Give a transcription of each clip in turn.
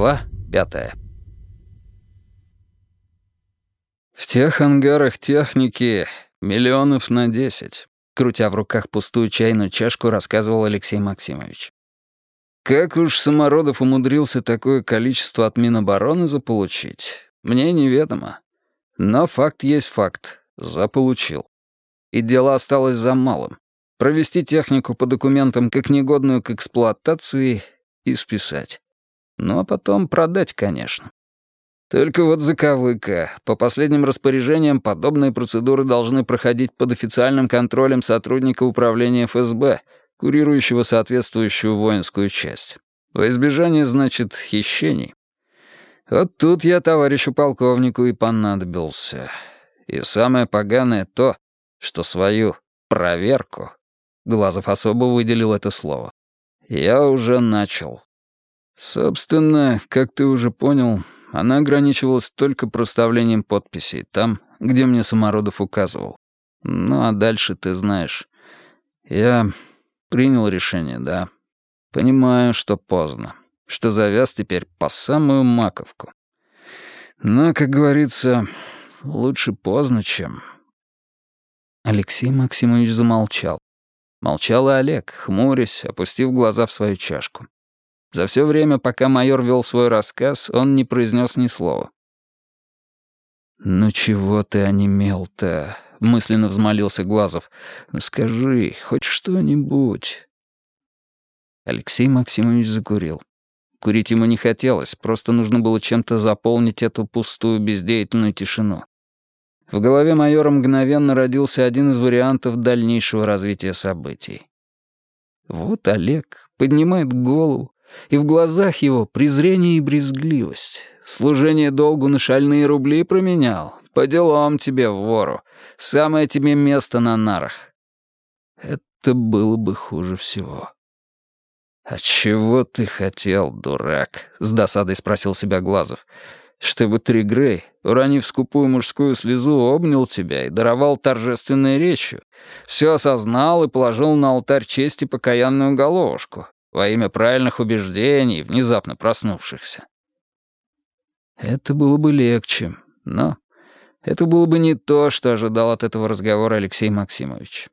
Глава пятая. В тех ангарах техники миллионов на десять, крутя в руках пустую чайную чашку, рассказывал Алексей Максимович. Как уж Самородов умудрился такое количество от Минобороны заполучить, мне неведомо. Но факт есть факт. Заполучил. И дело осталось за малым. Провести технику по документам как негодную к эксплуатации и списать. Ну а потом продать, конечно. Только вот заковыка. По последним распоряжениям подобные процедуры должны проходить под официальным контролем сотрудника управления ФСБ, курирующего соответствующую воинскую часть. Во избежание, значит, хищений. Вот тут я товарищу полковнику и понадобился. И самое поганое то, что свою проверку, Глазов особо выделил это слово, я уже начал. Собственно, как ты уже понял, она ограничивалась только проставлением подписей там, где мне Самородов указывал. Ну а дальше ты знаешь. Я принял решение, да. Понимаю, что поздно, что завяз теперь по самую маковку. Но, как говорится, лучше поздно, чем... Алексей Максимович замолчал. Молчал и Олег, хмурясь, опустив глаза в свою чашку. За все время, пока майор вел свой рассказ, он не произнес ни слова. «Ну чего ты онемел-то?» — мысленно взмолился Глазов. «Ну скажи, хоть что-нибудь». Алексей Максимович закурил. Курить ему не хотелось, просто нужно было чем-то заполнить эту пустую бездеятельную тишину. В голове майора мгновенно родился один из вариантов дальнейшего развития событий. Вот Олег поднимает голову, и в глазах его презрение и брезгливость. Служение долгу на шальные рубли променял. По делам тебе, вору. Самое тебе место на нарах. Это было бы хуже всего. «А чего ты хотел, дурак?» — с досадой спросил себя Глазов. «Чтобы Тригрей, уронив скупую мужскую слезу, обнял тебя и даровал торжественной речью, все осознал и положил на алтарь чести покаянную головушку, во имя правильных убеждений, внезапно проснувшихся. Это было бы легче, но это было бы не то, что ожидал от этого разговора Алексей Максимович.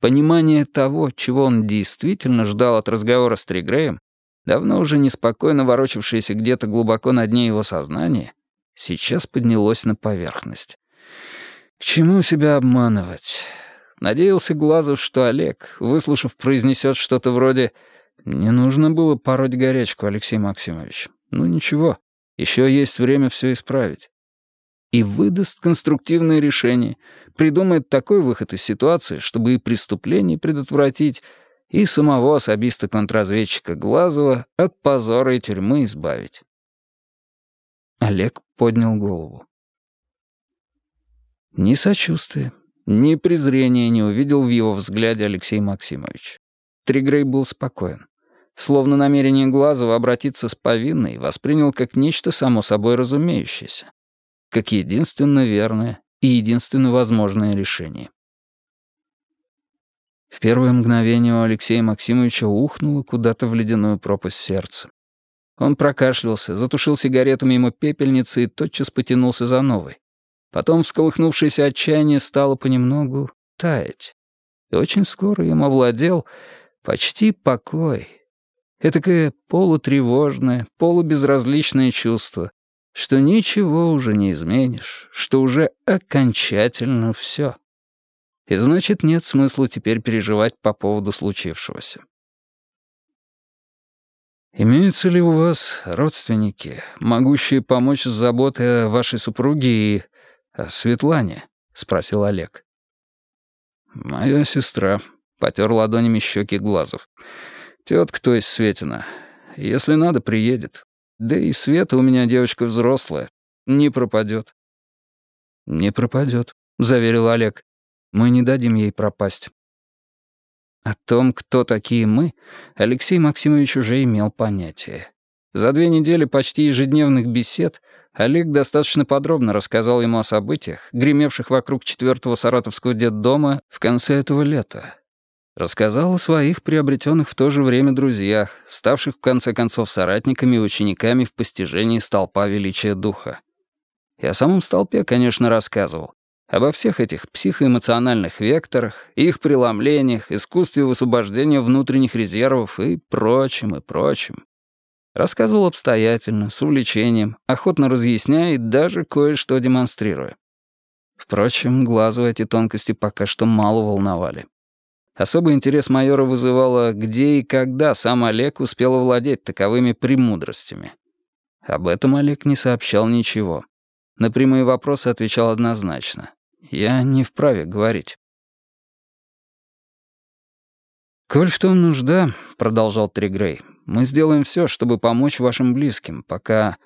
Понимание того, чего он действительно ждал от разговора с Тригреем, давно уже неспокойно ворочавшееся где-то глубоко на дне его сознания, сейчас поднялось на поверхность. К чему себя обманывать? Надеялся Глазов, что Олег, выслушав, произнесет что-то вроде «Не нужно было пороть горячку, Алексей Максимович. Ну ничего, еще есть время все исправить». И выдаст конструктивное решение, придумает такой выход из ситуации, чтобы и преступление предотвратить, и самого особиста-контрразведчика Глазова от позора и тюрьмы избавить. Олег поднял голову. Ни сочувствия, ни презрения не увидел в его взгляде Алексей Максимович. Тригрей был спокоен. Словно намерение Глазова обратиться с повинной воспринял как нечто само собой разумеющееся. Как единственно верное и единственно возможное решение. В первое мгновение у Алексея Максимовича ухнуло куда-то в ледяную пропасть сердца. Он прокашлялся, затушил сигарету мимо пепельницы и тотчас потянулся за новой. Потом всколыхнувшееся отчаяние стало понемногу таять. И очень скоро им овладел почти покой. Этакое полутревожное, полубезразличное чувство, что ничего уже не изменишь, что уже окончательно все. И значит, нет смысла теперь переживать по поводу случившегося. «Имеются ли у вас родственники, могущие помочь с заботой о вашей супруге и «О Светлане?» — спросил Олег. «Моя сестра», — потер ладонями щеки глазов. «Тетка, то есть Светина. Если надо, приедет. Да и Света у меня девочка взрослая. Не пропадет». «Не пропадет», — заверил Олег. «Мы не дадим ей пропасть». О том, кто такие мы, Алексей Максимович уже имел понятие. За две недели почти ежедневных бесед Олег достаточно подробно рассказал ему о событиях, гремевших вокруг четвертого саратовского детдома в конце этого лета. Рассказал о своих приобретенных в то же время друзьях, ставших в конце концов соратниками и учениками в постижении столпа величия духа. И о самом столпе, конечно, рассказывал. Обо всех этих психоэмоциональных векторах, их преломлениях, искусстве высвобождения внутренних резервов и прочим, и прочим. Рассказывал обстоятельно, с увлечением, охотно разъясняя и даже кое-что демонстрируя. Впрочем, глазу эти тонкости пока что мало волновали. Особый интерес майора вызывало, где и когда сам Олег успел овладеть таковыми премудростями. Об этом Олег не сообщал ничего. На прямые вопросы отвечал однозначно. «Я не вправе говорить». «Коль в том нужда», — продолжал Тригрей, — «мы сделаем все, чтобы помочь вашим близким, пока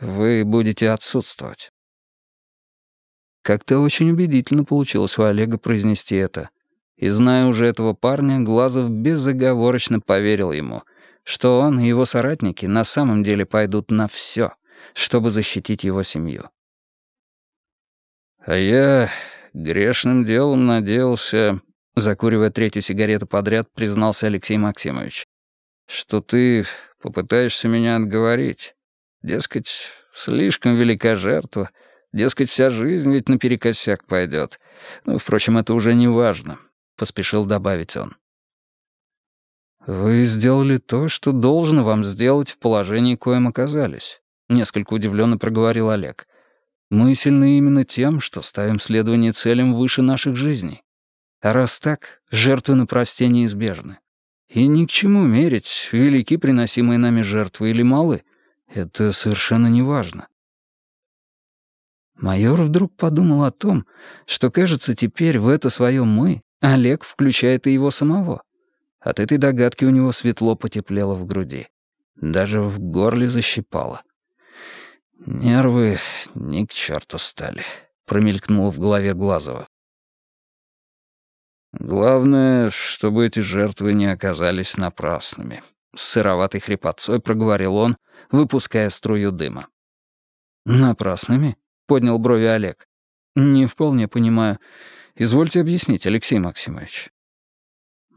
вы будете отсутствовать». Как-то очень убедительно получилось у Олега произнести это. И зная уже этого парня, Глазов безоговорочно поверил ему, что он и его соратники на самом деле пойдут на все, чтобы защитить его семью. «А я грешным делом надеялся...» Закуривая третью сигарету подряд, признался Алексей Максимович. «Что ты попытаешься меня отговорить. Дескать, слишком велика жертва. Дескать, вся жизнь ведь наперекосяк пойдет. Ну, впрочем, это уже не важно поспешил добавить он. «Вы сделали то, что должно вам сделать в положении, коем оказались», — несколько удивленно проговорил Олег. «Мы сильны именно тем, что ставим следование целям выше наших жизней. А раз так, жертвы на просте неизбежны. И ни к чему мерить, велики приносимые нами жертвы или малы. Это совершенно не важно. Майор вдруг подумал о том, что, кажется, теперь в это свое «мы» Олег включает и его самого. От этой догадки у него светло потеплело в груди. Даже в горле защипало. «Нервы ни к черту стали», — промелькнуло в голове Глазова. «Главное, чтобы эти жертвы не оказались напрасными», — с сыроватой хрипотцой проговорил он, выпуская струю дыма. «Напрасными?» — поднял брови Олег. «Не вполне понимаю. Извольте объяснить, Алексей Максимович».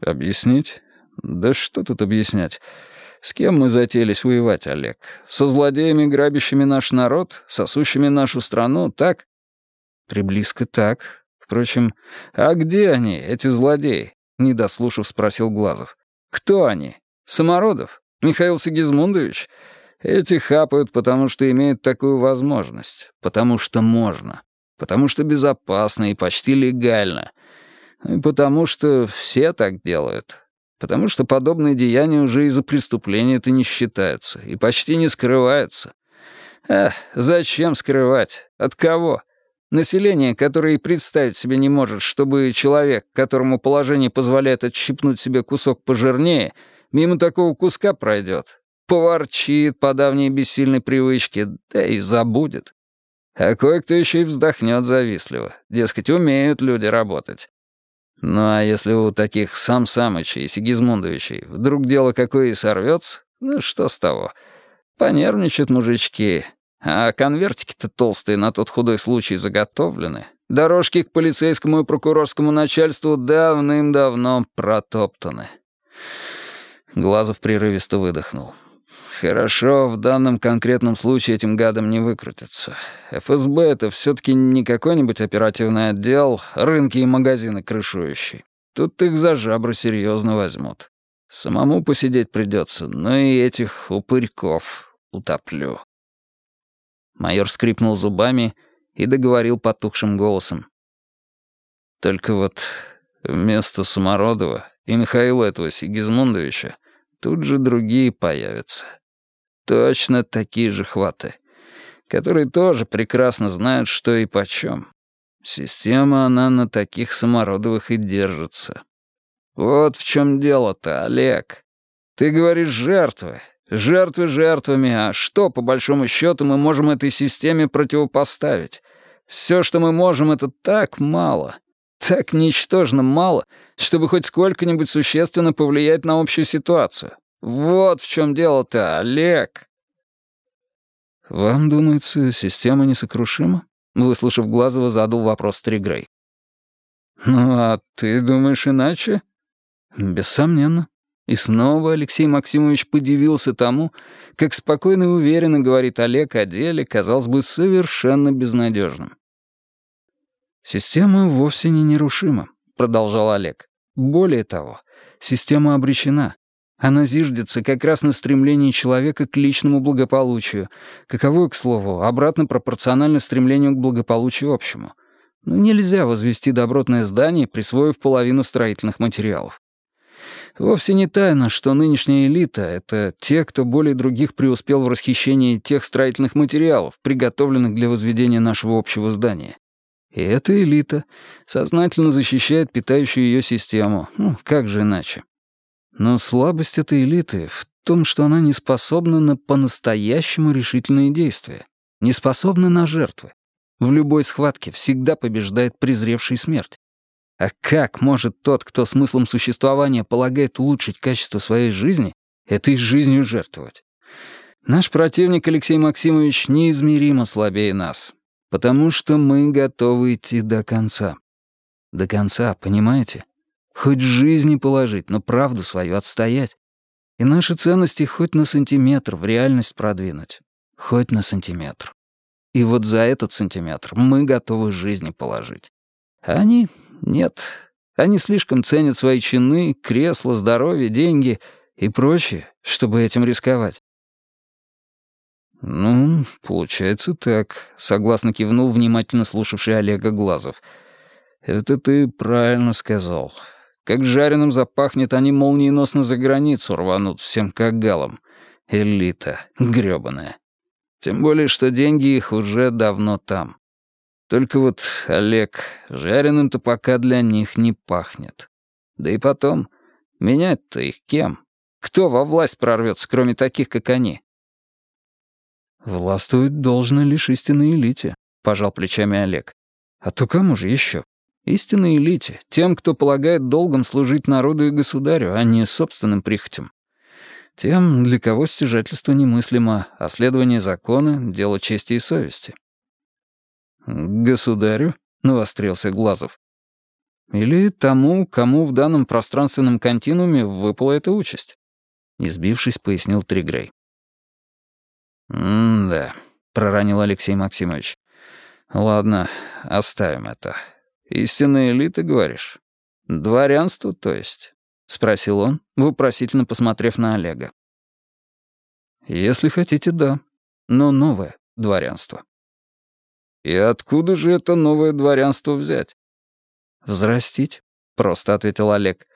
«Объяснить? Да что тут объяснять? С кем мы затеялись воевать, Олег? Со злодеями, грабящими наш народ, сосущими нашу страну, так?» «Приблизко так. Впрочем, а где они, эти злодеи?» Не дослушав, спросил Глазов. «Кто они? Самородов? Михаил Сигизмундович?» Эти хапают, потому что имеют такую возможность, потому что можно потому что безопасно и почти легально, и потому что все так делают, потому что подобные деяния уже из-за преступления-то не считаются и почти не скрываются. Эх, зачем скрывать? От кого? Население, которое и представить себе не может, чтобы человек, которому положение позволяет отщипнуть себе кусок пожирнее, мимо такого куска пройдет, поворчит по давней бессильной привычке, да и забудет. А кое-кто еще и вздохнет завистливо. Дескать, умеют люди работать. Ну а если у таких сам Самычей и Сигизмундовичей вдруг дело какое и сорвется, ну что с того? Понервничают мужички, а конвертики-то толстые на тот худой случай заготовлены. Дорожки к полицейскому и прокурорскому начальству давным-давно протоптаны. Глазов прерывисто выдохнул. Хорошо, в данном конкретном случае этим гадом не выкрутиться. ФСБ — это все-таки не какой-нибудь оперативный отдел, рынки и магазины крышующий. Тут их за жабры серьезно возьмут. Самому посидеть придется, но и этих упырьков утоплю. Майор скрипнул зубами и договорил потухшим голосом. Только вот вместо Самородова и Михаила этого Сигизмундовича тут же другие появятся. Точно такие же хваты, которые тоже прекрасно знают, что и почем. Система, она на таких самородовых и держится. Вот в чем дело-то, Олег. Ты говоришь жертвы. Жертвы жертвами, а что, по большому счету, мы можем этой системе противопоставить? Все, что мы можем, это так мало. Так ничтожно мало, чтобы хоть сколько-нибудь существенно повлиять на общую ситуацию. Вот в чем дело-то, Олег. Вам, думается, система несокрушима? Выслушав Глазова, задал вопрос Тригрей. Ну, а ты думаешь иначе? Бессомненно. И снова Алексей Максимович подивился тому, как спокойно и уверенно говорит Олег о деле, казалось бы, совершенно безнадежным. «Система вовсе не нерушима», — продолжал Олег. «Более того, система обречена. Она зиждется как раз на стремлении человека к личному благополучию, каковое, к слову, обратно пропорционально стремлению к благополучию общему. Но нельзя возвести добротное здание, присвоив половину строительных материалов. Вовсе не тайно, что нынешняя элита — это те, кто более других преуспел в расхищении тех строительных материалов, приготовленных для возведения нашего общего здания. И эта элита сознательно защищает питающую ее систему. Ну, как же иначе? Но слабость этой элиты в том, что она не способна на по-настоящему решительные действия, не способна на жертвы. В любой схватке всегда побеждает презревший смерть. А как может тот, кто смыслом существования полагает улучшить качество своей жизни, этой жизнью жертвовать? Наш противник Алексей Максимович неизмеримо слабее нас, потому что мы готовы идти до конца. До конца, понимаете? Хоть жизни положить, но правду свою отстоять. И наши ценности хоть на сантиметр в реальность продвинуть. Хоть на сантиметр. И вот за этот сантиметр мы готовы жизни положить. А они нет, они слишком ценят свои чины, кресла, здоровье, деньги и прочее, чтобы этим рисковать. «Ну, получается так», — согласно кивнул внимательно слушавший Олега Глазов. «Это ты правильно сказал. Как жареным запахнет, они молниеносно за границу рванут всем как галом. Элита грёбаная. Тем более, что деньги их уже давно там. Только вот, Олег, жареным-то пока для них не пахнет. Да и потом, менять-то их кем? Кто во власть прорвется, кроме таких, как они? «Властвовать должно лишь истинной элите», — пожал плечами Олег. «А то кому же еще? Истинной элите, тем, кто полагает долгом служить народу и государю, а не собственным прихотям. Тем, для кого стяжательство немыслимо, а следование закона — дело чести и совести. «Государю?» — навострился Глазов. «Или тому, кому в данном пространственном континууме выпала эта участь?» Избившись, пояснил Тригрей. «М-да», — проронил Алексей Максимович. «Ладно, оставим это. Истинная элита, говоришь? Дворянство, то есть?» — спросил он, вопросительно посмотрев на Олега. «Если хотите, да. Но новое дворянство». «И откуда же это новое дворянство взять?» «Взрастить», — просто ответил Олег.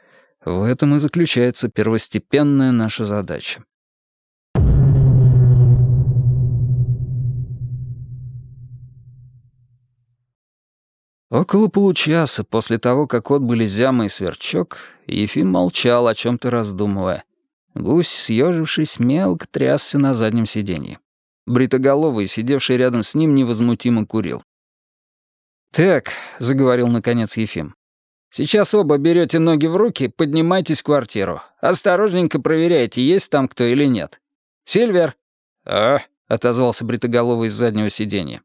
«В этом и заключается первостепенная наша задача». Около получаса после того, как отбыли Зяма и Сверчок, Ефим молчал, о чем-то раздумывая. Гусь, съежившись, мелко трясся на заднем сиденье. Бритоголовый, сидевший рядом с ним, невозмутимо курил. «Так», — заговорил наконец Ефим, — «сейчас оба берете ноги в руки, поднимайтесь в квартиру. Осторожненько проверяйте, есть там кто или нет. Сильвер!» «А?» — отозвался Бритоголовый из заднего сиденья.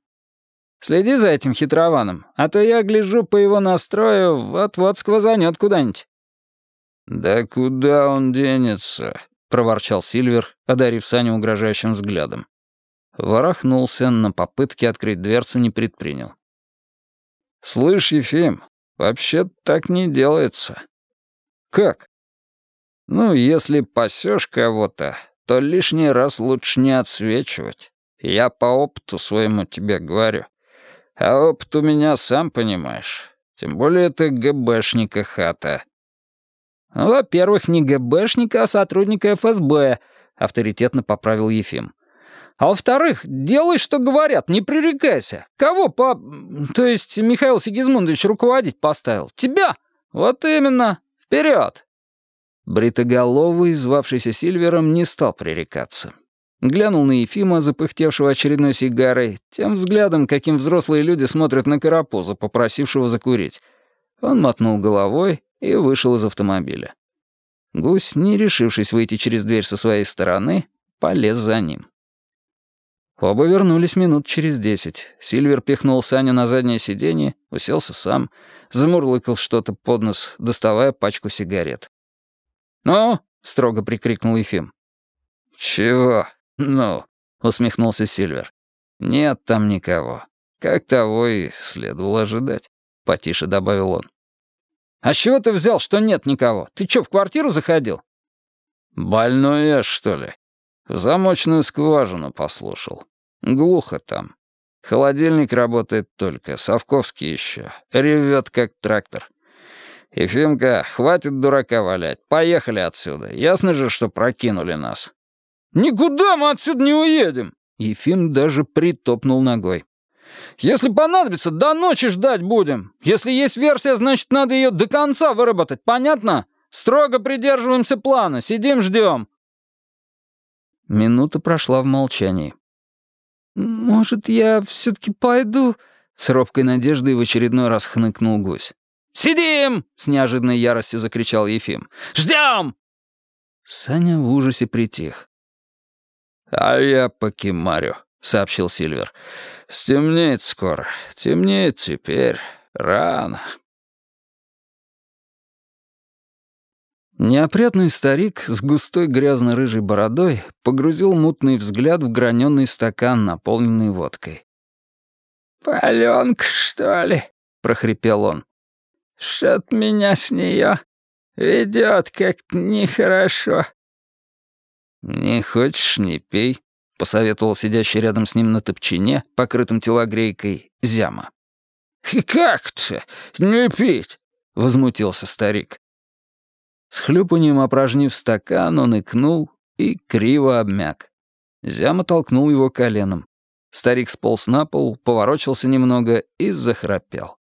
«Следи за этим хитрованом, а то я гляжу по его настрою, вот-вот сквозанет куда-нибудь». «Да куда он денется?» — проворчал Сильвер, одарив Саню угрожающим взглядом. Ворохнулся, но попытки открыть дверцу не предпринял. «Слышь, Ефим, вообще так не делается». «Как?» «Ну, если пасешь кого-то, то лишний раз лучше не отсвечивать. Я по опыту своему тебе говорю. А опыт у меня, сам понимаешь. Тем более это ГБшника хата». «Во-первых, не ГБшника, а сотрудника ФСБ», — авторитетно поправил Ефим. А во-вторых, делай, что говорят, не пререкайся. Кого по... То есть Михаил Сигизмундович руководить поставил? Тебя? Вот именно. Вперед. Бритоголовый, звавшийся Сильвером, не стал пререкаться. Глянул на Ефима, запыхтевшего очередной сигарой, тем взглядом, каким взрослые люди смотрят на карапуза, попросившего закурить. Он мотнул головой и вышел из автомобиля. Гусь, не решившись выйти через дверь со своей стороны, полез за ним. Оба вернулись минут через десять. Сильвер пихнул Саню на заднее сиденье, уселся сам, замурлыкал что-то под нос, доставая пачку сигарет. «Ну?» — строго прикрикнул Ефим. «Чего? Ну?» — усмехнулся Сильвер. «Нет там никого. Как того и следовало ожидать», — потише добавил он. «А с чего ты взял, что нет никого? Ты что, в квартиру заходил?» «Больной я, что ли? В замочную скважину послушал. Глухо там. Холодильник работает только, Совковский еще. Ревет, как трактор. Ефимка, хватит дурака валять. Поехали отсюда. Ясно же, что прокинули нас». «Никуда мы отсюда не уедем!» Ефим даже притопнул ногой. «Если понадобится, до ночи ждать будем. Если есть версия, значит, надо ее до конца выработать, понятно? Строго придерживаемся плана, сидим, ждем». Минута прошла в молчании. «Может, я все-таки пойду?» С робкой надеждой в очередной раз хныкнул гусь. «Сидим!» — с неожиданной яростью закричал Ефим. «Ждем!» Саня в ужасе притих. «А я покемарю», — сообщил Сильвер. «Стемнеет скоро. Темнеет теперь. Рано». Неопрятный старик с густой грязно-рыжей бородой погрузил мутный взгляд в граненый стакан, наполненный водкой. «Паленка, что ли?» — прохрипел он. «Что-то меня с нее ведет как-то нехорошо». «Не хочешь — не пей», — посоветовал сидящий рядом с ним на топчине, покрытым телогрейкой, зяма. «Как-то не пить?» — возмутился старик. С хлюпанием опорожнив стакан, он икнул и криво обмяк. Зяма толкнул его коленом. Старик сполз на пол, поворочился немного и захрапел.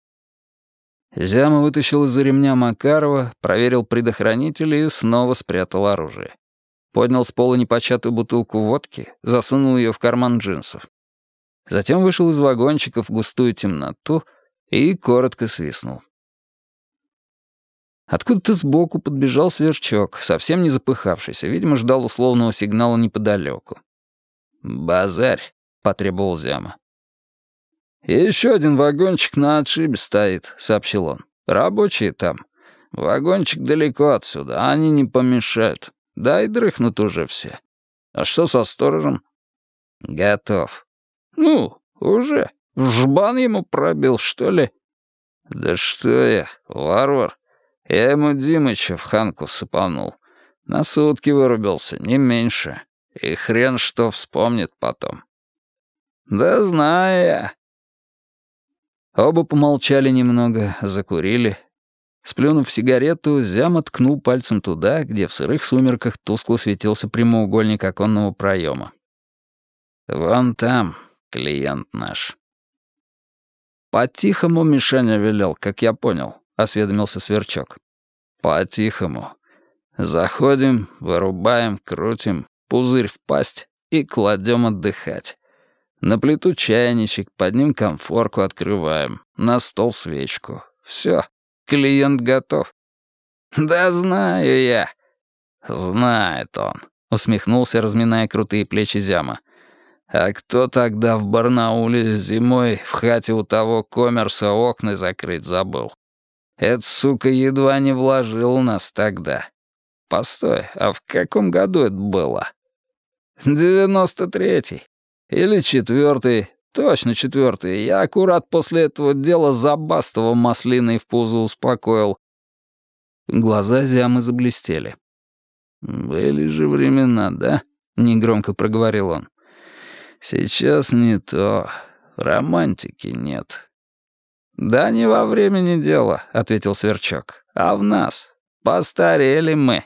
Зяма вытащил из-за ремня Макарова, проверил предохранитель и снова спрятал оружие. Поднял с пола непочатую бутылку водки, засунул ее в карман джинсов. Затем вышел из вагончика в густую темноту и коротко свистнул. Откуда-то сбоку подбежал сверчок, совсем не запыхавшийся, видимо, ждал условного сигнала неподалеку. «Базарь», — потребовал Зяма. «Еще один вагончик на отшибе стоит», — сообщил он. «Рабочие там. Вагончик далеко отсюда, а они не помешают. Да и дрыхнут уже все. А что со сторожем?» «Готов». «Ну, уже. В жбан ему пробил, что ли?» «Да что я, варвар. Я ему Димыча в ханку сыпанул. На сутки вырубился, не меньше. И хрен что вспомнит потом. Да знаю я. Оба помолчали немного, закурили. Сплюнув сигарету, Зяма ткнул пальцем туда, где в сырых сумерках тускло светился прямоугольник оконного проема. «Вон там клиент наш». По-тихому Мишаня велел, как я понял осведомился Сверчок. «По-тихому. Заходим, вырубаем, крутим, пузырь в пасть и кладем отдыхать. На плиту чайничек, под ним конфорку открываем, на стол свечку. Все, клиент готов». «Да знаю я». «Знает он», — усмехнулся, разминая крутые плечи Зяма. «А кто тогда в Барнауле зимой в хате у того коммерса окна закрыть забыл? Эта сука едва не вложил нас тогда. Постой, а в каком году это было? Девяносто третий. Или четвертый. Точно четвертый. Я аккурат после этого дела Забастова маслиной в пузо успокоил. Глаза Зямы заблестели. «Были же времена, да?» — негромко проговорил он. «Сейчас не то. Романтики нет. «Да не во времени дело», — ответил Сверчок, — «а в нас. Постарели мы».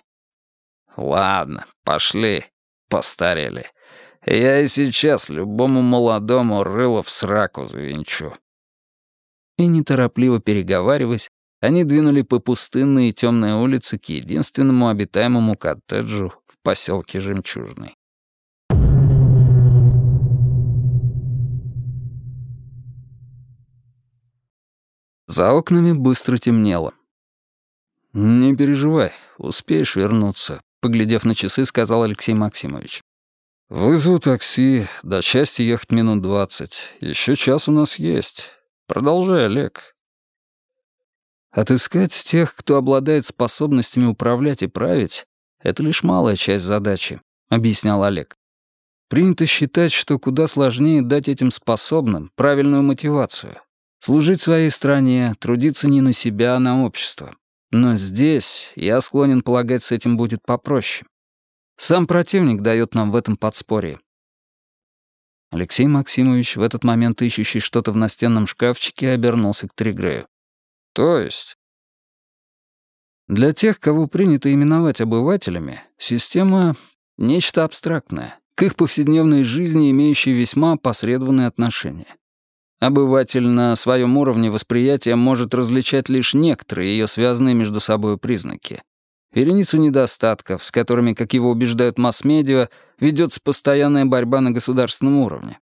«Ладно, пошли. Постарели. Я и сейчас любому молодому рыло в сраку завинчу». И неторопливо переговариваясь, они двинули по пустынной и темной улице к единственному обитаемому коттеджу в поселке Жемчужный. За окнами быстро темнело. «Не переживай, успеешь вернуться», — поглядев на часы, сказал Алексей Максимович. «Вызову такси, до части ехать минут двадцать. Еще час у нас есть. Продолжай, Олег». Отыскать тех, кто обладает способностями управлять и править, Это лишь малая часть задачи, объяснял Олег. Принято считать, что куда сложнее дать этим способным правильную мотивацию. Служить своей стране, трудиться не на себя, а на общество. Но здесь, я склонен полагать, с этим будет попроще. Сам противник дает нам в этом подспорье. Алексей Максимович, в этот момент ищущий что-то в настенном шкафчике, обернулся к Тригрею. «То есть?» Для тех, кого принято именовать обывателями, система — нечто абстрактное, к их повседневной жизни имеющее весьма опосредованные отношения. Обыватель на своем уровне восприятия может различать лишь некоторые ее связанные между собой признаки. Вереницу недостатков, с которыми, как его убеждают масс-медиа, ведется постоянная борьба на государственном уровне.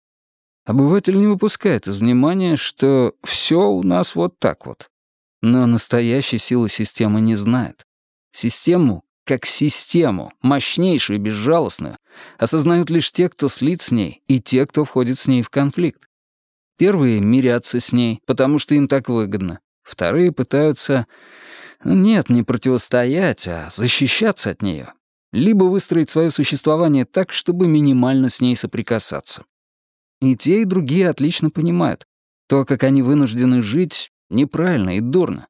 Обыватель не выпускает из внимания, что все у нас вот так вот. Но настоящей силы системы не знает. Систему как систему, мощнейшую и безжалостную, осознают лишь те, кто слит с ней, и те, кто входит с ней в конфликт. Первые мирятся с ней, потому что им так выгодно. Вторые пытаются... Нет, не противостоять, а защищаться от нее. Либо выстроить свое существование так, чтобы минимально с ней соприкасаться. И те, и другие отлично понимают. То, как они вынуждены жить, неправильно и дурно.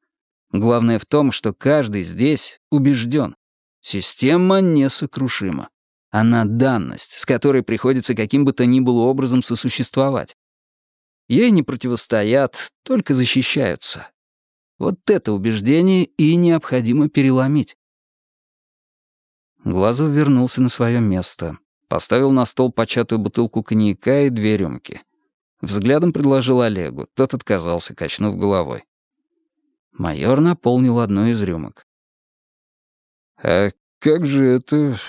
Главное в том, что каждый здесь убежден. Система несокрушима. Она данность, с которой приходится каким бы то ни было образом сосуществовать. Ей не противостоят, только защищаются. Вот это убеждение и необходимо переломить. Глазов вернулся на свое место, поставил на стол початую бутылку коньяка и две рюмки. Взглядом предложил Олегу, тот отказался, качнув головой. Майор наполнил одну из рюмок. «А как же это...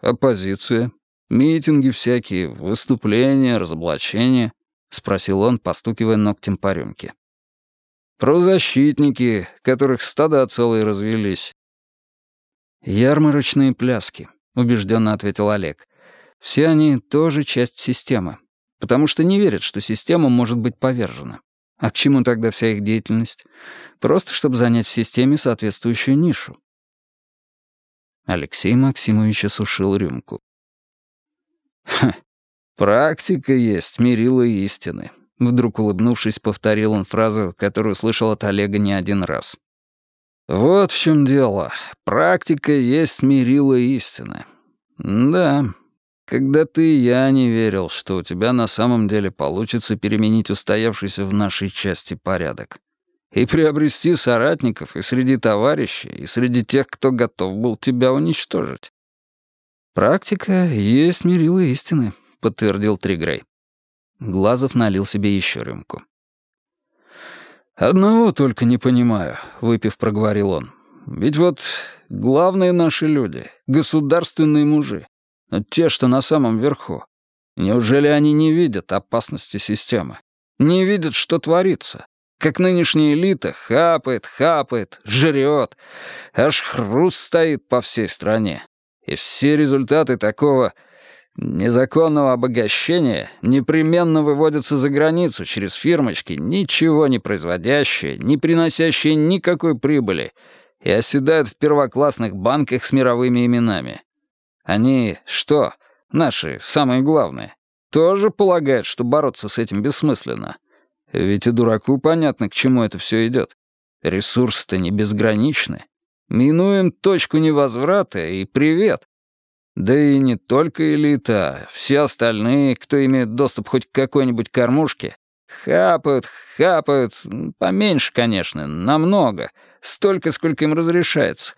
оппозиция? Митинги всякие, выступления, разоблачения?» — спросил он, постукивая ногтем по рюмке. «Правозащитники, которых стада целые развелись». «Ярмарочные пляски», — убежденно ответил Олег. «Все они тоже часть системы, потому что не верят, что система может быть повержена. А к чему тогда вся их деятельность? Просто чтобы занять в системе соответствующую нишу. Алексей Максимович осушил рюмку. «Ха, практика есть, мерила истины», — вдруг улыбнувшись, повторил он фразу, которую слышал от Олега не один раз. «Вот в чем дело. Практика есть мерила истины. Да, когда ты и я не верил, что у тебя на самом деле получится переменить устоявшийся в нашей части порядок и приобрести соратников и среди товарищей, и среди тех, кто готов был тебя уничтожить. «Практика есть мерила истины», — подтвердил Тригрей. Глазов налил себе еще рюмку. «Одного только не понимаю», — выпив, проговорил он. «Ведь вот главные наши люди, государственные мужи, те, что на самом верху, неужели они не видят опасности системы? Не видят, что творится? как нынешняя элита хапает, хапает, жрет, аж хруст стоит по всей стране. И все результаты такого незаконного обогащения непременно выводятся за границу через фирмочки, ничего не производящие, не приносящие никакой прибыли, и оседают в первоклассных банках с мировыми именами. Они что, наши, самые главные, тоже полагают, что бороться с этим бессмысленно — ведь и дураку понятно, к чему это все идет. Ресурсы-то не безграничны. Минуем точку невозврата и привет. Да и не только элита, все остальные, кто имеет доступ хоть к какой-нибудь кормушке, хапают, хапают, поменьше, конечно, намного, столько, сколько им разрешается.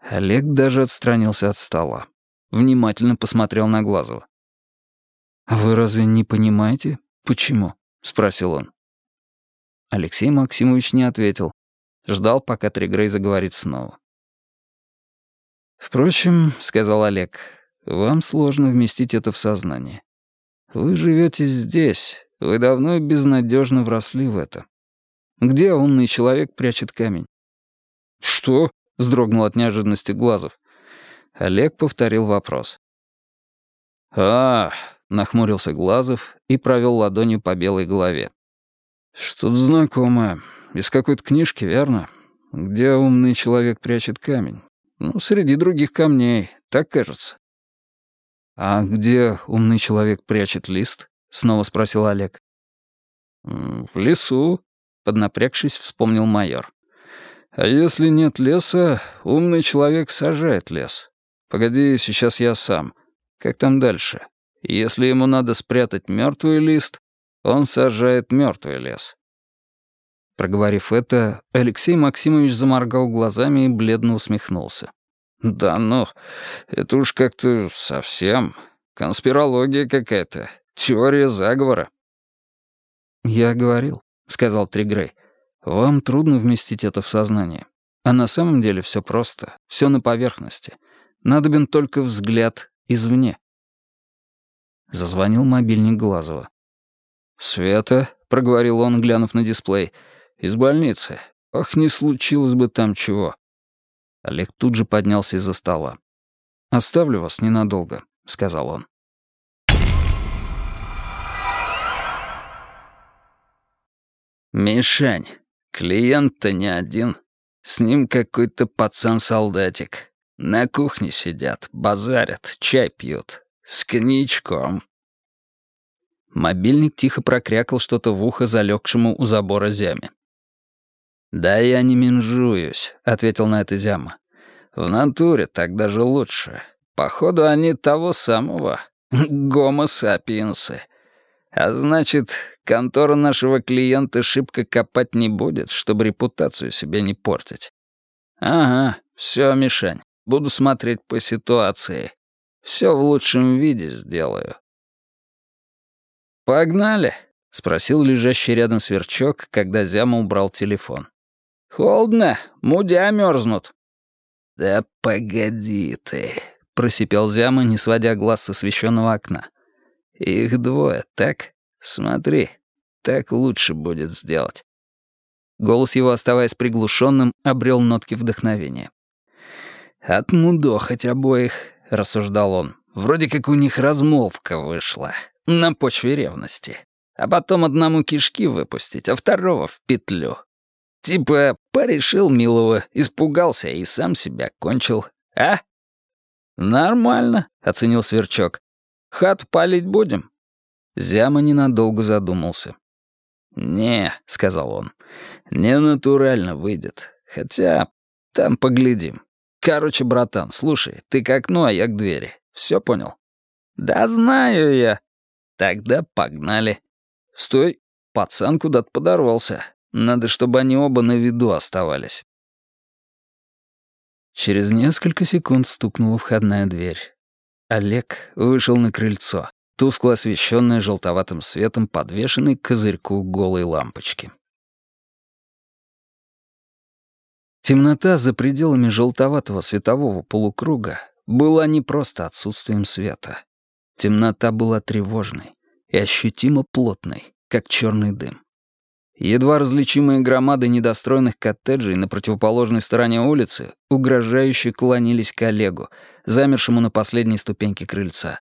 Олег даже отстранился от стола. Внимательно посмотрел на Глазова. «А вы разве не понимаете, почему?» — спросил он. Алексей Максимович не ответил. Ждал, пока Тригрей заговорит снова. «Впрочем, — сказал Олег, — вам сложно вместить это в сознание. Вы живете здесь, вы давно и безнадежно вросли в это. Где умный человек прячет камень?» «Что?» — вздрогнул от неожиданности Глазов. Олег повторил вопрос. «А, — нахмурился Глазов и провел ладонью по белой голове. «Что-то знакомое. Из какой-то книжки, верно? Где умный человек прячет камень. Ну, среди других камней, так кажется. «А где умный человек прячет лист?» — снова спросил Олег. «В лесу», — поднапрягшись, вспомнил майор. «А если нет леса, умный человек сажает лес. Погоди, сейчас я сам. Как там дальше? Если ему надо спрятать мертвый лист, он сажает мертвый лес». Проговорив это, Алексей Максимович заморгал глазами и бледно усмехнулся. «Да ну, это уж как-то совсем. Конспирология какая-то. Теория заговора». «Я говорил», — сказал Тригрей. «Вам трудно вместить это в сознание. А на самом деле все просто, все на поверхности. Надобен только взгляд извне». Зазвонил мобильник Глазова. «Света», — проговорил он, глянув на дисплей, — «из больницы. Ох, не случилось бы там чего». Олег тут же поднялся из-за стола. «Оставлю вас ненадолго», — сказал он. «Мишань, клиент-то не один. С ним какой-то пацан-солдатик. На кухне сидят, базарят, чай пьют. С коньячком». Мобильник тихо прокрякал что-то в ухо залегшему у забора зяме. «Да я не менжуюсь», — ответил на это Зяма. «В натуре так даже лучше. Походу, они того самого, гомо-сапиенсы. А значит, контора нашего клиента шибко копать не будет, чтобы репутацию себе не портить. Ага, все, Мишань, буду смотреть по ситуации. Все в лучшем виде сделаю». «Погнали», — спросил лежащий рядом сверчок, когда Зяма убрал телефон. «Холодно, мудя мерзнут». «Да погоди ты», — просипел Зяма, не сводя глаз с освещенного окна. «Их двое, так? Смотри, так лучше будет сделать». Голос его, оставаясь приглушенным, обрел нотки вдохновения. «Отмудохать обоих», — рассуждал он. «Вроде как у них размолвка вышла. На почве ревности. А потом одному кишки выпустить, а второго в петлю. Типа, порешил милого, испугался и сам себя кончил. А? Нормально, оценил Сверчок. Хат палить будем? Зяма ненадолго задумался. «Не», — сказал он, — «не натурально выйдет. Хотя там поглядим. Короче, братан, слушай, ты к окну, а я к двери. Все понял?» «Да знаю я». «Тогда погнали». «Стой, пацан куда-то подорвался. Надо, чтобы они оба на виду оставались. Через несколько секунд стукнула входная дверь. Олег вышел на крыльцо, тускло освещенное желтоватым светом, подвешенной к козырьку голой лампочки. Темнота за пределами желтоватого светового полукруга была не просто отсутствием света. Темнота была тревожной и ощутимо плотной, как черный дым. Едва различимые громады недостроенных коттеджей на противоположной стороне улицы угрожающе клонились к Олегу, замершему на последней ступеньке крыльца.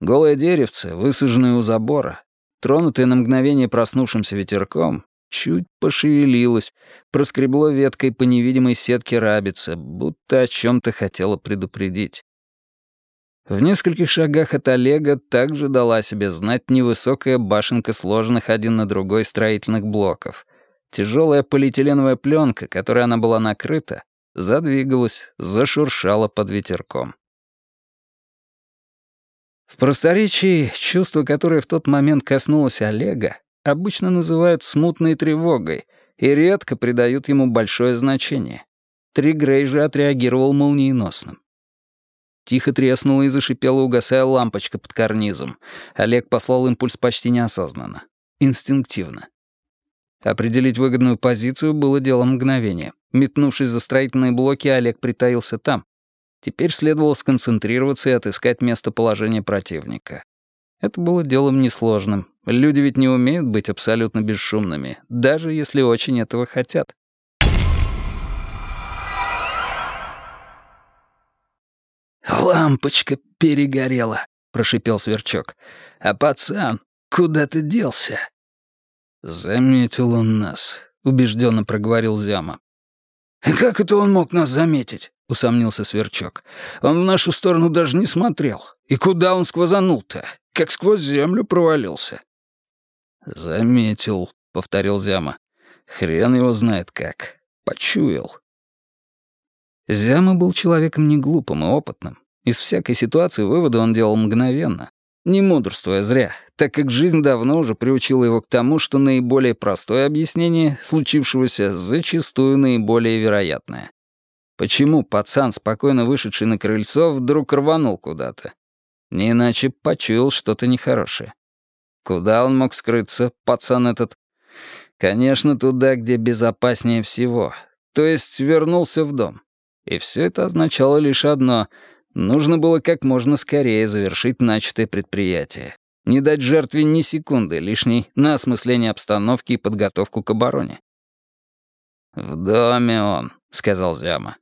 Голое деревце, высаженное у забора, тронутое на мгновение проснувшимся ветерком, чуть пошевелилось, проскребло веткой по невидимой сетке рабица, будто о чем-то хотело предупредить. В нескольких шагах от Олега также дала себе знать невысокая башенка сложенных один на другой строительных блоков. Тяжелая полиэтиленовая пленка, которой она была накрыта, задвигалась, зашуршала под ветерком. В просторечии чувство, которое в тот момент коснулось Олега, обычно называют смутной тревогой и редко придают ему большое значение. Тригрей же отреагировал молниеносным. Тихо треснула и зашипела, угасая лампочка под карнизом. Олег послал импульс почти неосознанно. Инстинктивно. Определить выгодную позицию было делом мгновения. Метнувшись за строительные блоки, Олег притаился там. Теперь следовало сконцентрироваться и отыскать местоположение противника. Это было делом несложным. Люди ведь не умеют быть абсолютно бесшумными, даже если очень этого хотят. «Лампочка перегорела», — прошипел Сверчок. «А пацан, куда ты делся?» «Заметил он нас», — убежденно проговорил Зяма. «Как это он мог нас заметить?» — усомнился Сверчок. «Он в нашу сторону даже не смотрел. И куда он сквозанул-то? Как сквозь землю провалился». «Заметил», — повторил Зяма. «Хрен его знает как. Почуял». Зяма был человеком неглупым и опытным. Из всякой ситуации выводы он делал мгновенно. Не мудрствуя зря, так как жизнь давно уже приучила его к тому, что наиболее простое объяснение случившегося зачастую наиболее вероятное. Почему пацан, спокойно вышедший на крыльцо, вдруг рванул куда-то? Не иначе почуял что-то нехорошее. Куда он мог скрыться, пацан этот? Конечно, туда, где безопаснее всего. То есть вернулся в дом. И все это означало лишь одно — Нужно было как можно скорее завершить начатое предприятие. Не дать жертве ни секунды лишней на осмысление обстановки и подготовку к обороне. «В доме он», — сказал Зяма.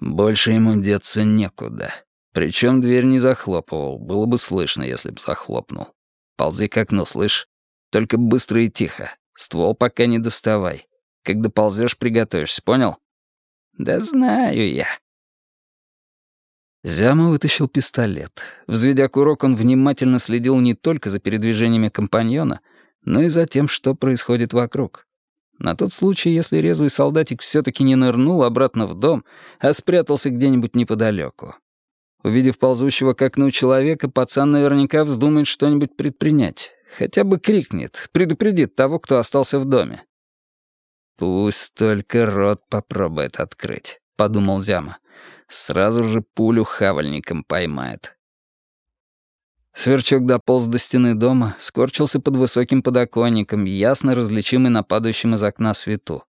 «Больше ему деться некуда. Причем дверь не захлопывал, было бы слышно, если бы захлопнул. Ползи к окну, слышь? Только быстро и тихо. Ствол пока не доставай. Когда ползешь, приготовишься, понял?» «Да знаю я», Зяма вытащил пистолет. Взведя курок, он внимательно следил не только за передвижениями компаньона, но и за тем, что происходит вокруг. На тот случай, если резвый солдатик все-таки не нырнул обратно в дом, а спрятался где-нибудь неподалеку. Увидев ползущего к окну человека, пацан наверняка вздумает что-нибудь предпринять. Хотя бы крикнет, предупредит того, кто остался в доме. «Пусть только рот попробует открыть», — подумал Зяма. Сразу же пулю хавальником поймает. Сверчок дополз до стены дома, скорчился под высоким подоконником, ясно различимый на падающем из окна свету.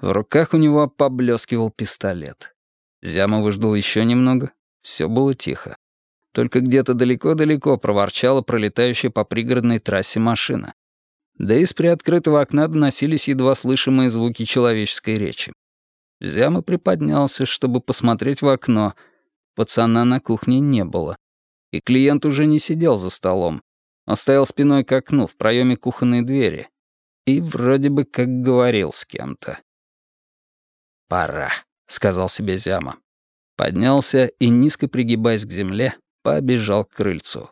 В руках у него поблескивал пистолет. Зяма выждал еще немного. Все было тихо. Только где-то далеко-далеко проворчала пролетающая по пригородной трассе машина. Да из приоткрытого окна доносились едва слышимые звуки человеческой речи. Зяма приподнялся, чтобы посмотреть в окно. Пацана на кухне не было. И клиент уже не сидел за столом. Он стоял спиной к окну в проеме кухонной двери. И вроде бы как говорил с кем-то. «Пора», — сказал себе Зяма. Поднялся и, низко пригибаясь к земле, побежал к крыльцу.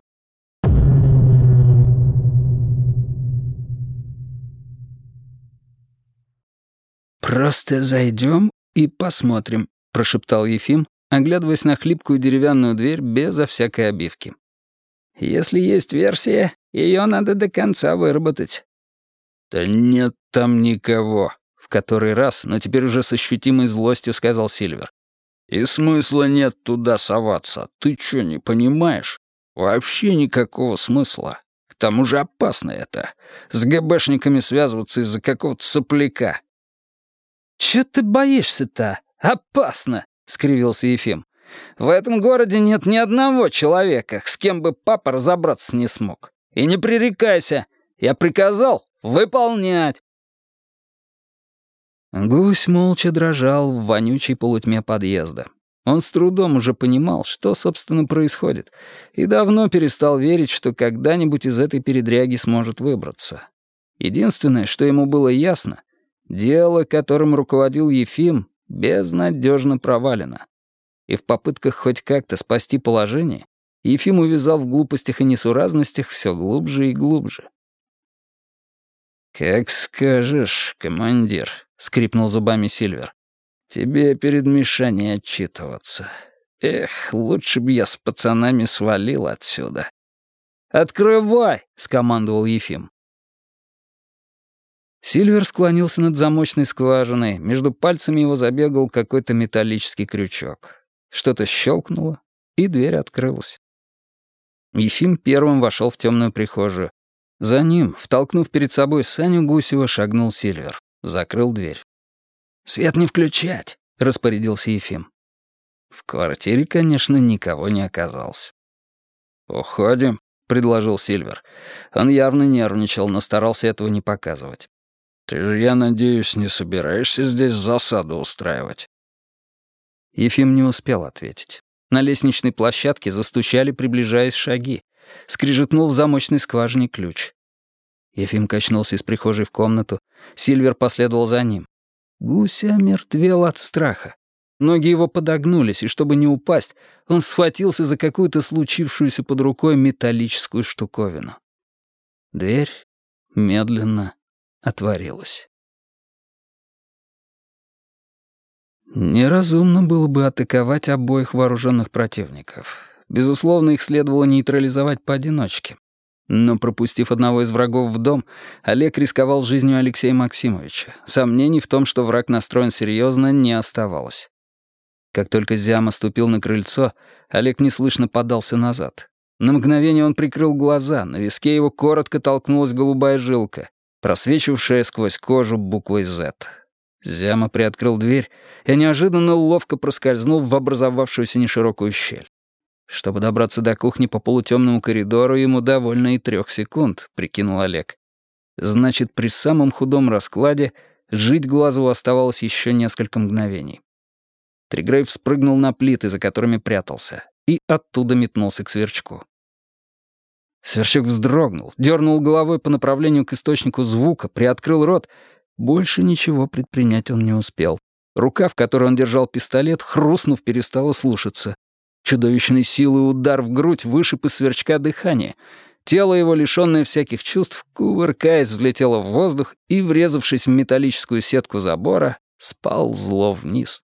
«Просто зайдем и посмотрим», — прошептал Ефим, оглядываясь на хлипкую деревянную дверь безо всякой обивки. «Если есть версия, ее надо до конца выработать». «Да нет там никого», — в который раз, но теперь уже с ощутимой злостью сказал Сильвер. «И смысла нет туда соваться. Ты что, не понимаешь? Вообще никакого смысла. К тому же опасно это. С ГБшниками связываться из-за какого-то сопляка. «Чё ты боишься-то? Опасно!» — скривился Ефим. «В этом городе нет ни одного человека, с кем бы папа разобраться не смог. И не пререкайся. Я приказал выполнять». Гусь молча дрожал в вонючей полутьме подъезда. Он с трудом уже понимал, что, собственно, происходит, и давно перестал верить, что когда-нибудь из этой передряги сможет выбраться. Единственное, что ему было ясно, Дело, которым руководил Ефим, безнадежно провалено. И в попытках хоть как-то спасти положение, Ефим увязал в глупостях и несуразностях все глубже и глубже. «Как скажешь, командир», — скрипнул зубами Сильвер. «Тебе перед Мишаней отчитываться. Эх, лучше бы я с пацанами свалил отсюда». «Открывай!» — скомандовал Ефим. Сильвер склонился над замочной скважиной, между пальцами его забегал какой-то металлический крючок. Что-то щелкнуло, и дверь открылась. Ефим первым вошел в темную прихожую. За ним, втолкнув перед собой Саню Гусева, шагнул Сильвер. Закрыл дверь. «Свет не включать», — распорядился Ефим. В квартире, конечно, никого не оказалось. «Уходим», — предложил Сильвер. Он явно нервничал, но старался этого не показывать. «Ты же, я надеюсь, не собираешься здесь засаду устраивать?» Ефим не успел ответить. На лестничной площадке застучали, приближаясь шаги. Скрижетнул в замочной скважине ключ. Ефим качнулся из прихожей в комнату. Сильвер последовал за ним. Гуся мертвел от страха. Ноги его подогнулись, и чтобы не упасть, он схватился за какую-то случившуюся под рукой металлическую штуковину. Дверь медленно отворилась. Неразумно было бы атаковать обоих вооруженных противников. Безусловно, их следовало нейтрализовать поодиночке. Но пропустив одного из врагов в дом, Олег рисковал жизнью Алексея Максимовича. Сомнений в том, что враг настроен серьезно, не оставалось. Как только Зяма ступил на крыльцо, Олег неслышно подался назад. На мгновение он прикрыл глаза, на виске его коротко толкнулась голубая жилка, просвечивавшая сквозь кожу буквой «З». Зяма приоткрыл дверь и неожиданно ловко проскользнул в образовавшуюся неширокую щель. Чтобы добраться до кухни по полутемному коридору, ему довольно и трех секунд, прикинул Олег. Значит, при самом худом раскладе жить Глазову оставалось еще несколько мгновений. Тригрейв спрыгнул на плиты, за которыми прятался, и оттуда метнулся к сверчку. Сверчок вздрогнул, дернул головой по направлению к источнику звука, приоткрыл рот. Больше ничего предпринять он не успел. Рука, в которой он держал пистолет, хрустнув, перестала слушаться. Чудовищной силы удар в грудь вышиб из сверчка дыхание. Тело его, лишённое всяких чувств, кувыркаясь, взлетело в воздух и, врезавшись в металлическую сетку забора, спал зло вниз.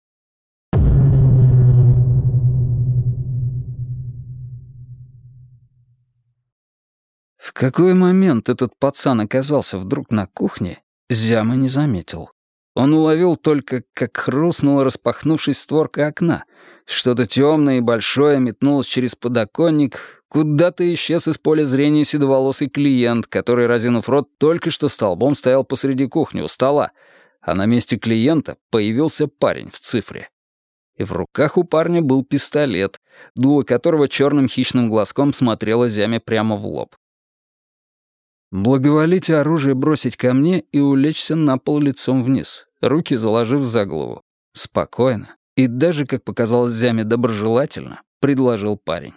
В какой момент этот пацан оказался вдруг на кухне, Зяма не заметил. Он уловил только, как хрустнула распахнувшись створка окна, что-то темное и большое метнулось через подоконник, куда-то исчез из поля зрения седоволосый клиент, который, разинув рот, только что столбом стоял посреди кухни у стола, а на месте клиента появился парень в цифре. И в руках у парня был пистолет, дуло которого черным хищным глазком смотрело Зяме прямо в лоб. Благоволите оружие бросить ко мне и улечься на пол лицом вниз, руки заложив за голову. Спокойно, и даже, как показалось Зяме доброжелательно, предложил парень.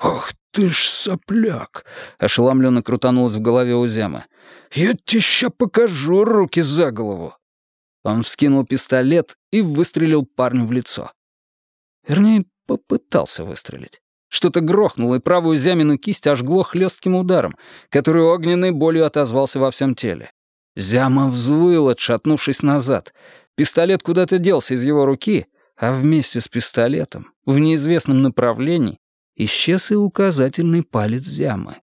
«Ох ты ж сопляк!» — ошеломленно крутанулось в голове у Зямы. «Я тебе ща покажу руки за голову!» Он вскинул пистолет и выстрелил парню в лицо. Вернее, попытался выстрелить. Что-то грохнуло, и правую Зямину кисть ожгло хлестким ударом, который огненной болью отозвался во всем теле. Зяма взвыл, отшатнувшись назад. Пистолет куда-то делся из его руки, а вместе с пистолетом, в неизвестном направлении, исчез и указательный палец Зямы.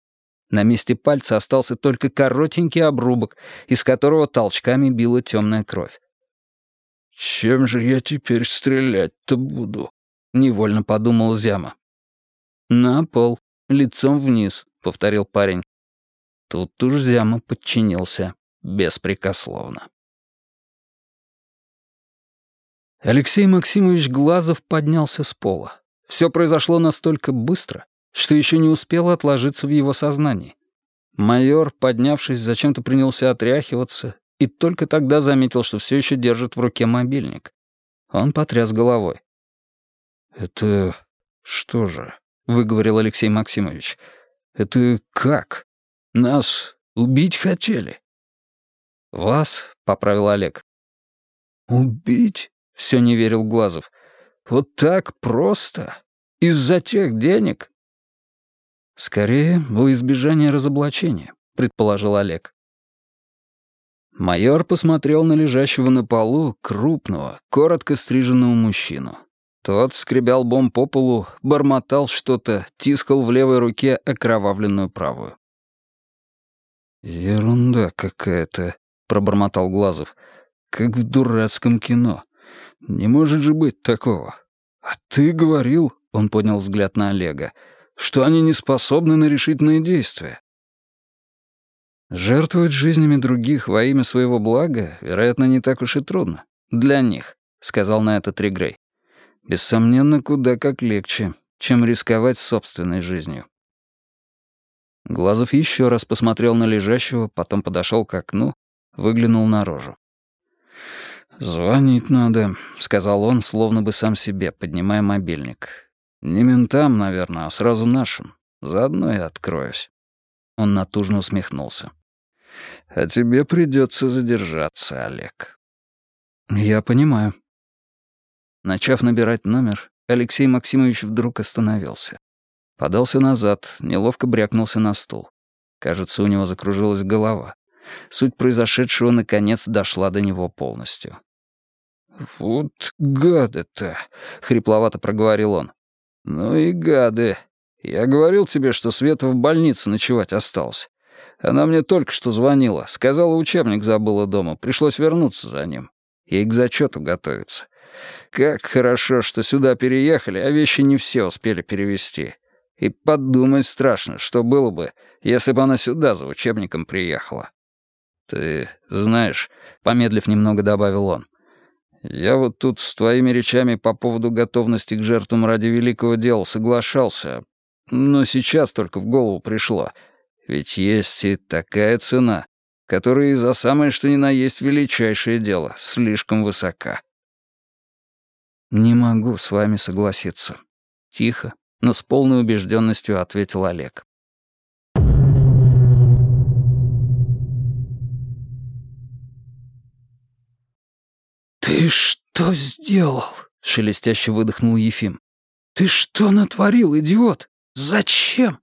На месте пальца остался только коротенький обрубок, из которого толчками била темная кровь. «Чем же я теперь стрелять-то буду?» — невольно подумал Зяма. «На пол, лицом вниз», — повторил парень. Тут уж Зяма подчинился беспрекословно. Алексей Максимович Глазов поднялся с пола. Все произошло настолько быстро, что еще не успело отложиться в его сознании. Майор, поднявшись, зачем-то принялся отряхиваться и только тогда заметил, что все еще держит в руке мобильник. Он потряс головой. «Это что же?» — выговорил Алексей Максимович. «Это как? Нас убить хотели?» «Вас?» — поправил Олег. «Убить?» Все не верил Глазов. «Вот так просто? Из-за тех денег?» «Скорее, во избежание разоблачения», — предположил Олег. Майор посмотрел на лежащего на полу крупного, коротко стриженного мужчину. Тот, скребя лбом по полу, бормотал что-то, тискал в левой руке окровавленную правую. «Ерунда какая-то», — пробормотал Глазов, — «как в дурацком кино». Не может же быть такого. А ты говорил, он поднял взгляд на Олега, что они не способны на решительные действия. Жертвовать жизнями других во имя своего блага, вероятно, не так уж и трудно. Для них, сказал на это Тригрей. Бессомненно, куда как легче, чем рисковать собственной жизнью. Глазов еще раз посмотрел на лежащего, потом подошел к окну, выглянул наружу. «Звонить надо», — сказал он, словно бы сам себе, поднимая мобильник. «Не ментам, наверное, а сразу нашим. Заодно и откроюсь». Он натужно усмехнулся. «А тебе придется задержаться, Олег». «Я понимаю», Начав набирать номер, Алексей Максимович вдруг остановился. Подался назад, неловко брякнулся на стул. Кажется, у него закружилась голова. Суть произошедшего наконец дошла до него полностью. «Вот гады-то!» — хрипловато проговорил он. «Ну и гады. Я говорил тебе, что Света в больнице ночевать осталась. Она мне только что звонила. Сказала, учебник забыла дома. Пришлось вернуться за ним. Ей к зачету готовиться. Как хорошо, что сюда переехали, а вещи не все успели перевести. И подумать страшно, что было бы, если бы она сюда за учебником приехала. Ты знаешь, помедлив немного, добавил он, я вот тут с твоими речами по поводу готовности к жертвам ради великого дела соглашался, но сейчас только в голову пришло. Ведь есть и такая цена, которая и за самое что ни на есть величайшее дело слишком высока. «Не могу с вами согласиться», — тихо, но с полной убежденностью ответил Олег. «Ты что сделал?» — шелестяще выдохнул Ефим. «Ты что натворил, идиот? Зачем?»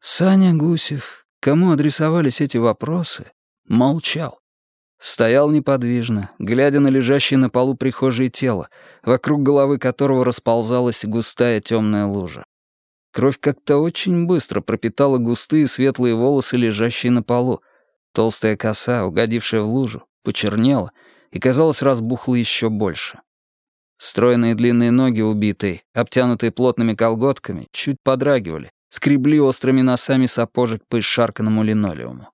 Саня Гусев, кому адресовались эти вопросы, молчал. Стоял неподвижно, глядя на лежащее на полу прихожее тело, вокруг головы которого расползалась густая темная лужа. Кровь как-то очень быстро пропитала густые светлые волосы, лежащие на полу. Толстая коса, угодившая в лужу, почернела и, казалось, разбухла еще больше. Стройные длинные ноги убитой, обтянутые плотными колготками, чуть подрагивали, скребли острыми носами сапожек по исшарканному линолеуму.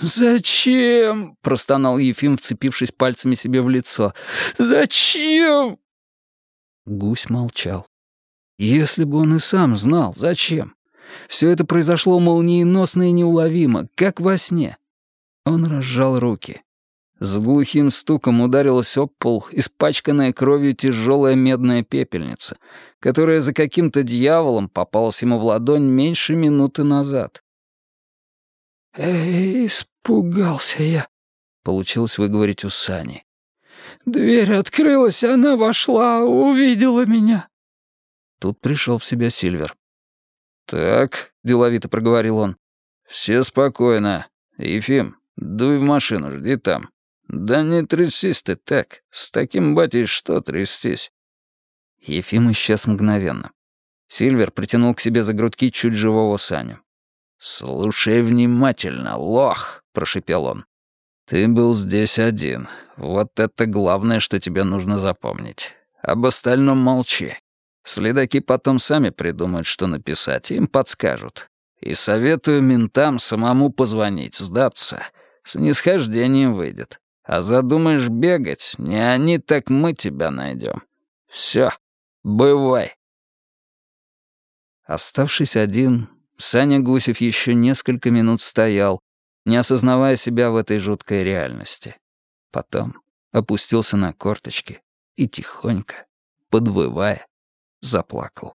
«Зачем?» — простонал Ефим, вцепившись пальцами себе в лицо. «Зачем?» Гусь молчал. Если бы он и сам знал, зачем. Все это произошло молниеносно и неуловимо, как во сне. Он разжал руки. С глухим стуком ударилась об пол испачканная кровью тяжелая медная пепельница, которая за каким-то дьяволом попалась ему в ладонь меньше минуты назад. «Эй, испугался я», — получилось выговорить у Сани. «Дверь открылась, она вошла, увидела меня». Тут пришел в себя Сильвер. «Так», — деловито проговорил он, — «все спокойно. Ефим, дуй в машину, жди там. Да не трясись ты так, с таким батей что трястись?» Ефим исчез мгновенно. Сильвер притянул к себе за грудки чуть живого Саню. «Слушай внимательно, лох!» — прошипел он. «Ты был здесь один. Вот это главное, что тебе нужно запомнить. Об остальном молчи. Следаки потом сами придумают, что написать, им подскажут. И советую ментам самому позвонить, сдаться. С нисхождением выйдет. А задумаешь бегать, не они, так мы тебя найдем. Все, бывай». Оставшись один, Саня Гусев еще несколько минут стоял, не осознавая себя в этой жуткой реальности. Потом опустился на корточки и тихонько, подвывая, заплакал.